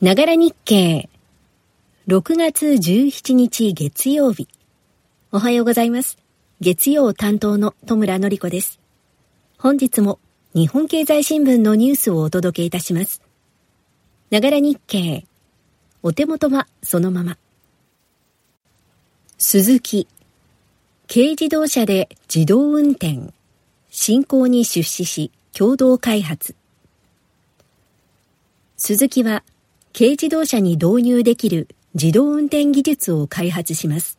ながら日経。6月17日月曜日。おはようございます。月曜担当の戸村のり子です。本日も日本経済新聞のニュースをお届けいたします。ながら日経。お手元はそのまま。鈴木。軽自動車で自動運転。進行に出資し共同開発。鈴木は軽自動車に導入できる自動運転技術を開発します。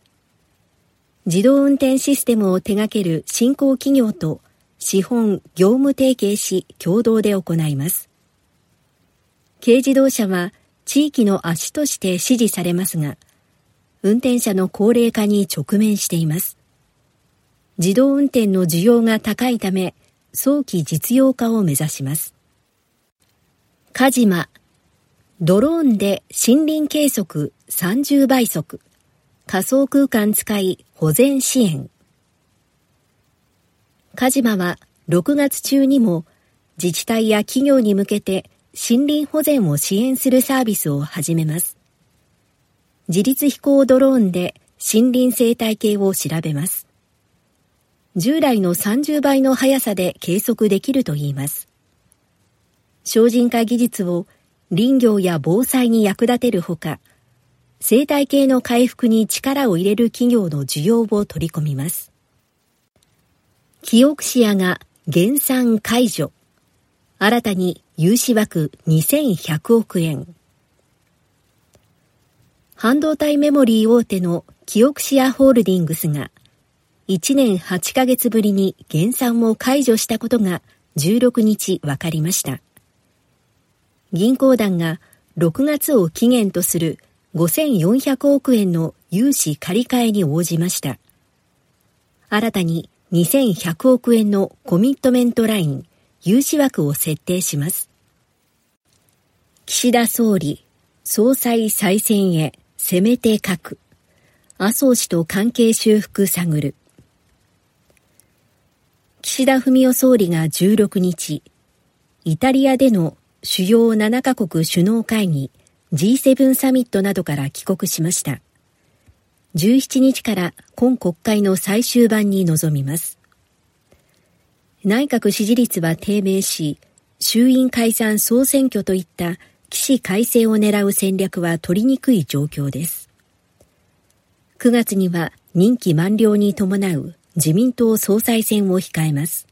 自動運転システムを手掛ける新興企業と資本、業務提携し共同で行います。軽自動車は地域の足として支持されますが、運転者の高齢化に直面しています。自動運転の需要が高いため、早期実用化を目指します。カジマドローンで森林計測30倍速。仮想空間使い保全支援。カジマは6月中にも自治体や企業に向けて森林保全を支援するサービスを始めます。自律飛行ドローンで森林生態系を調べます。従来の30倍の速さで計測できるといいます。精進化技術を林業や防災に役立てるほか、生態系の回復に力を入れる企業の需要を取り込みます。キオクシアが減産解除。新たに融資枠2100億円。半導体メモリー大手のキオクシアホールディングスが1年8ヶ月ぶりに減産を解除したことが16日分かりました。銀行団が6月を期限とする5400億円の融資借り換えに応じました。新たに2100億円のコミットメントライン、融資枠を設定します。岸田総理、総裁再選へ攻めて書く。麻生氏と関係修復探る。岸田文雄総理が16日、イタリアでの主要7カ国首脳会議 G7 サミットなどから帰国しました。17日から今国会の最終版に臨みます。内閣支持率は低迷し、衆院解散総選挙といった起死改正を狙う戦略は取りにくい状況です。9月には任期満了に伴う自民党総裁選を控えます。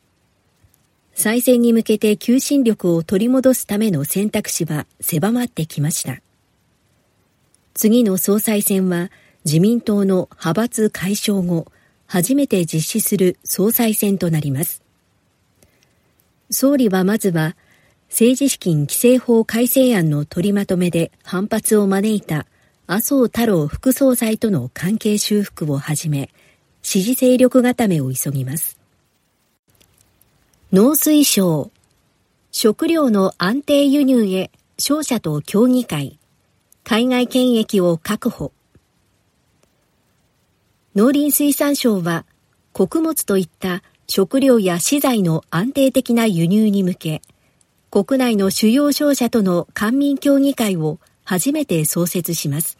再選に向けて求心力を取り戻すための選択肢は狭まってきました。次の総裁選は自民党の派閥解消後、初めて実施する総裁選となります。総理はまずは政治資金規正法改正案の取りまとめで反発を招いた麻生太郎副総裁との関係修復をはじめ、支持勢力固めを急ぎます。農水省、食料の安定輸入へ商社と協議会、海外権益を確保。農林水産省は、穀物といった食料や資材の安定的な輸入に向け、国内の主要商社との官民協議会を初めて創設します。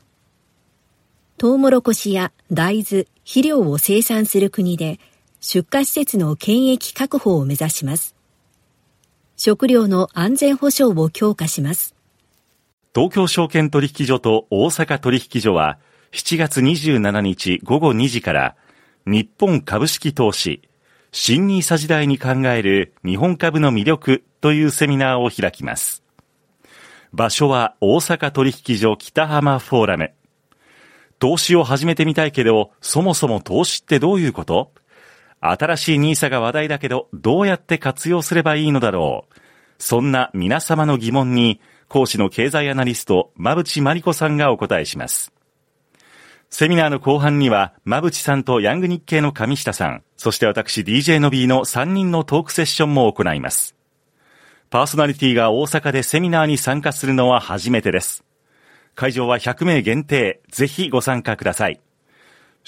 トウモロコシや大豆、肥料を生産する国で出荷施設の権益確保を目指します。食料の安全保障を強化します。東京証券取引所と大阪取引所は7月27日午後2時から日本株式投資新ニーサ時代に考える日本株の魅力というセミナーを開きます。場所は大阪取引所北浜フォーラム。投資を始めてみたいけど、そもそも投資ってどういうこと？新しいニーサが話題だけど、どうやって活用すればいいのだろう。そんな皆様の疑問に、講師の経済アナリスト、馬淵真理子さんがお答えします。セミナーの後半には、馬淵さんとヤング日経の上下さん、そして私 DJ の B の3人のトークセッションも行います。パーソナリティが大阪でセミナーに参加するのは初めてです。会場は100名限定、ぜひご参加ください。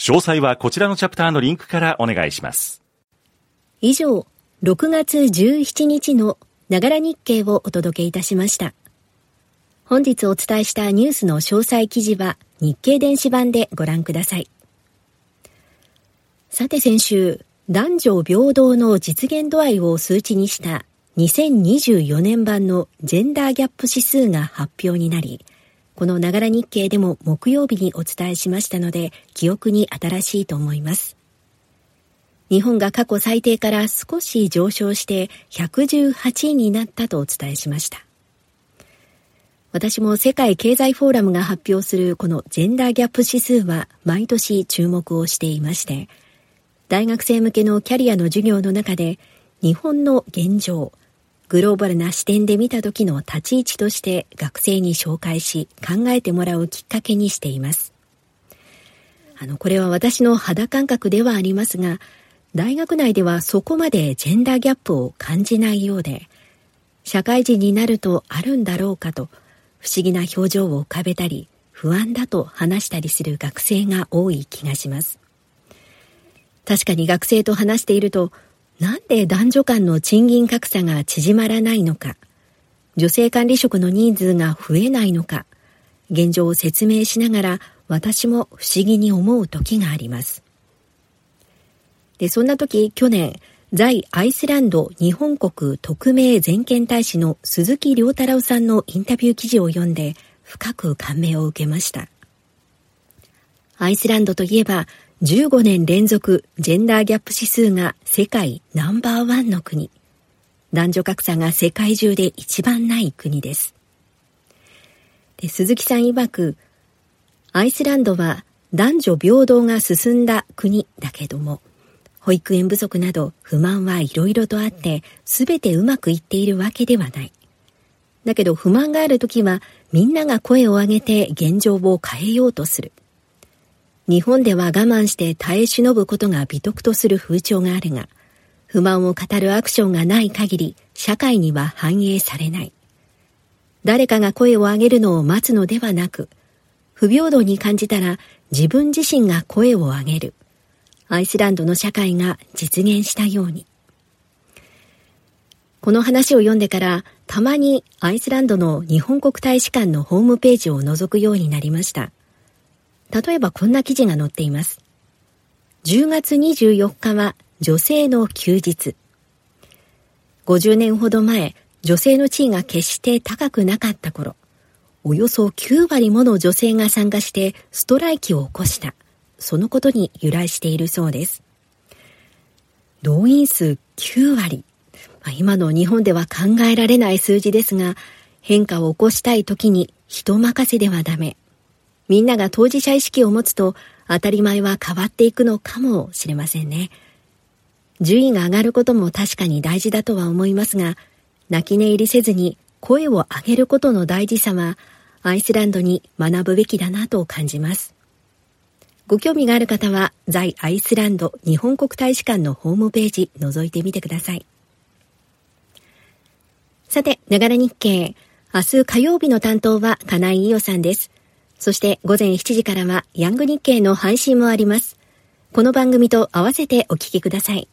詳細はこちらのチャプターのリンクからお願いします。以上、6月17日のながら日経をお届けいたしました。本日お伝えしたニュースの詳細記事は日経電子版でご覧ください。さて先週、男女平等の実現度合いを数値にした2024年版のジェンダーギャップ指数が発表になり、このながら日経でも木曜日にお伝えしましたので、記憶に新しいと思います。日本が過去最低から少し上昇して118位になったとお伝えしました。私も世界経済フォーラムが発表するこのジェンダーギャップ指数は毎年注目をしていまして、大学生向けのキャリアの授業の中で日本の現状、グローバルな視点で見た時の立ち位置として学生に紹介し考えてもらうきっかけにしています。あの、これは私の肌感覚ではありますが、大学内ではそこまでジェンダーギャップを感じないようで、社会人になるとあるんだろうかと不思議な表情を浮かべたり、不安だと話したりする学生が多い気がします。確かに学生と話していると、なんで男女間の賃金格差が縮まらないのか、女性管理職の人数が増えないのか、現状を説明しながら私も不思議に思う時があります。で、そんな時、去年、在アイスランド日本国特命全権大使の鈴木良太郎さんのインタビュー記事を読んで深く感銘を受けました。アイスランドといえば15年連続ジェンダーギャップ指数が世界ナンバーワンの国。男女格差が世界中で一番ない国です。で鈴木さん曰く、アイスランドは男女平等が進んだ国だけども、保育園不足など不満はいろいろとあって全てうまくいっているわけではない。だけど不満があるときはみんなが声を上げて現状を変えようとする。日本では我慢して耐え忍ぶことが美徳とする風潮があるが、不満を語るアクションがない限り社会には反映されない。誰かが声を上げるのを待つのではなく、不平等に感じたら自分自身が声を上げる。アイスランドの社会が実現したように。この話を読んでからたまにアイスランドの日本国大使館のホームページを覗くようになりました。例えばこんな記事が載っています。10月24日は女性の休日。50年ほど前、女性の地位が決して高くなかった頃、およそ9割もの女性が参加してストライキを起こした。そのことに由来しているそうです。動員数9割。まあ、今の日本では考えられない数字ですが、変化を起こしたい時に人任せではダメ。みんなが当事者意識を持つと当たり前は変わっていくのかもしれませんね。順位が上がることも確かに大事だとは思いますが、泣き寝入りせずに声を上げることの大事さはアイスランドに学ぶべきだなと感じます。ご興味がある方は、在アイスランド日本国大使館のホームページ覗いてみてください。さて、ながら日経。明日火曜日の担当は金井伊代さんです。そして午前7時からはヤング日経の配信もあります。この番組と合わせてお聞きください。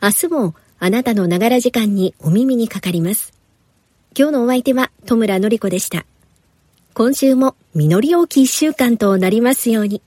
明日もあなたのながら時間にお耳にかかります。今日のお相手は戸村のり子でした。今週も実り多き一週間となりますように。